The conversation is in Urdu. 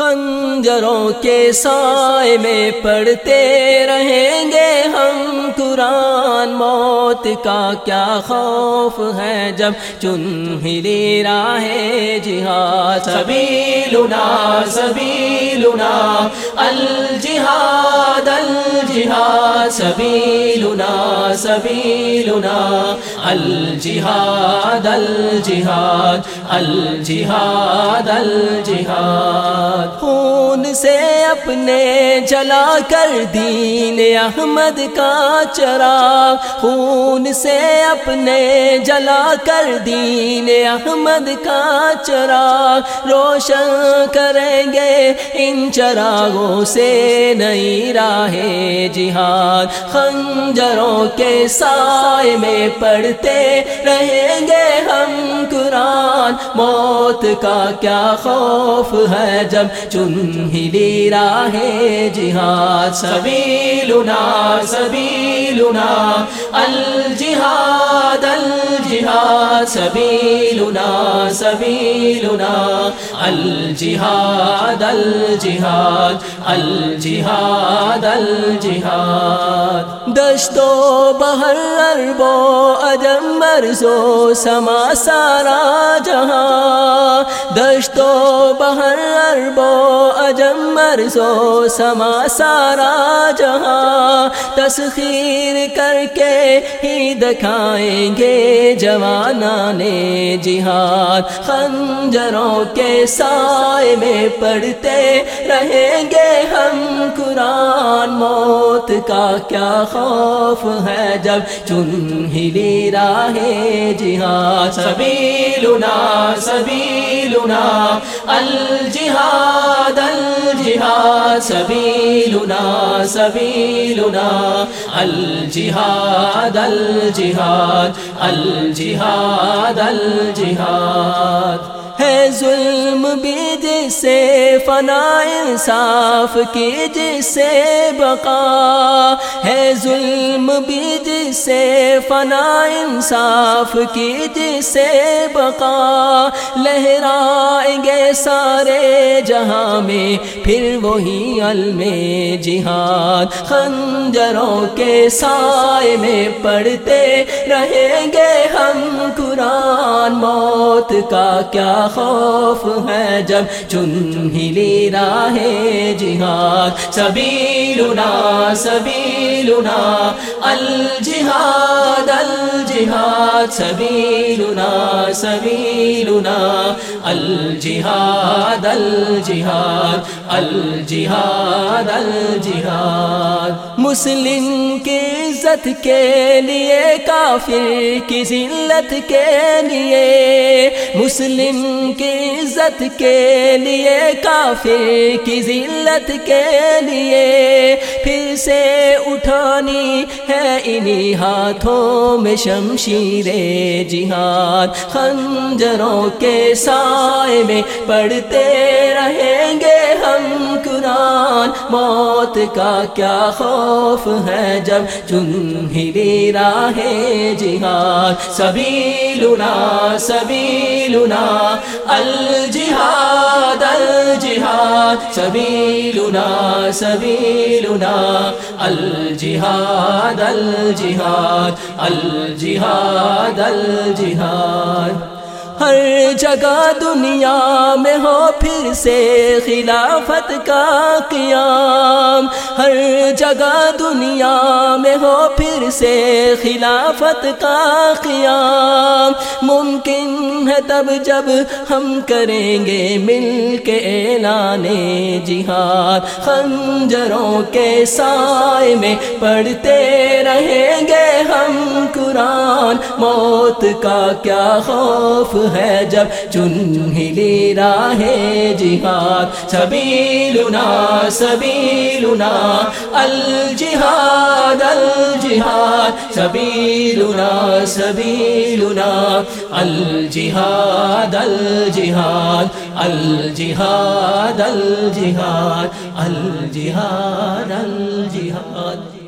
خنجروں کے سائے میں پڑھتے رہیں گے ہم۔ قرآن موت کا کیا خوف ہے جب چن ہلی راہ جہاد۔ سبھی لنا سبھی لنا الجہاد الجہاد۔ سبھی لنا لنا الجہاد الجہاد الجہاد الجہاد خون سے اپنے جلا کر دین احمد کا چرا خون سے اپنے جلا کر دین احمد کا چرا روشن کریں گے ان چراغوں سے نئی راہ جہاد۔ خنجروں کے سائے میں پڑھتے رہیں گے ہم قرآن۔ موت کا کیا خوف ہے جب چن ہی راہ جہاد۔ سبھی لنا سبھی لنا الجہاد الجہاد سبھی لنا سبھی لنا الجہاد الجہاد الجہاد الجہاد دشت و بہر اربو اجم مرزو سما، سارا جہاں دشت و بہر اربو اجم مرزو سما، سارا جہاں تسخیر کر کے ہی دکھائیں گے جوانان جہاد خنجروں کے سائے میں پڑھتے رہیں گے ہم قرآن موت کا کیا خوف ہے جب چن ہی راہ جہاد سبھی لنا سبھی لنا الجہاد الجہاد سبھی لنا سبھی لنا الجہاد الجہاد الجہاد الجہاد ہے ظلم بھی جس سے، فنا انصاف کی جس سے بقا. ہے ظلم بھی جس سے، فنا انصاف کی جس سے بقا. لہرائیں گے سارے جہاں میں، پھر وہی علم جہاد۔ خنجروں کے سائے میں پڑھتے رہیں گے ہم۔ قرآن موت کا کیا خوف ہے جب چن ہی راہ جہاد۔ سبھی لنا سبھی لنا الجہاد الجہاد۔ سبھی لنا سبھی لنا الجہاد الجہاد الجہاد الجہاد مسلم کے عزت کے لیے کافر کی ذلت کے لیے، مسلم کی عزت کے لیے، کافر کی ذلت کے لیے۔ پھر سے اٹھانی ہے انہی ہاتھوں میں شمشیر جہاد۔ خنجروں کے سائے میں پڑھتے رہیں گے ہم قرآن۔ موت کا کیا خوف ہے جب چن ہی راہ جہاد؟ سبھی لنا سبھی لنا الجہاد الجہاد۔ سبھی لنا سبھی لنا الجہاد الجہاد۔ الجہاد الجہاد۔ ہر جگہ دنیا میں ہو پھر سے خلافت کا قیام۔ ہر جگہ دنیا میں ہو پھر سے خلافت کا قیام۔ ممکن ہے تب جب ہم کریں گے مل کے اعلان جہاد۔ خنجروں کے سائے میں پڑھتے رہیں گے ہم قرآن موت کا کیا خوف ہے جب چن ہی راہ جہاد؟ سبھی لنا سبھی لنا الجہاد الجہاد۔ سبھی لنا سبھی لنا الجہاد الجہاد۔ الجہاد الجہاد۔ الجہاد الجہاد۔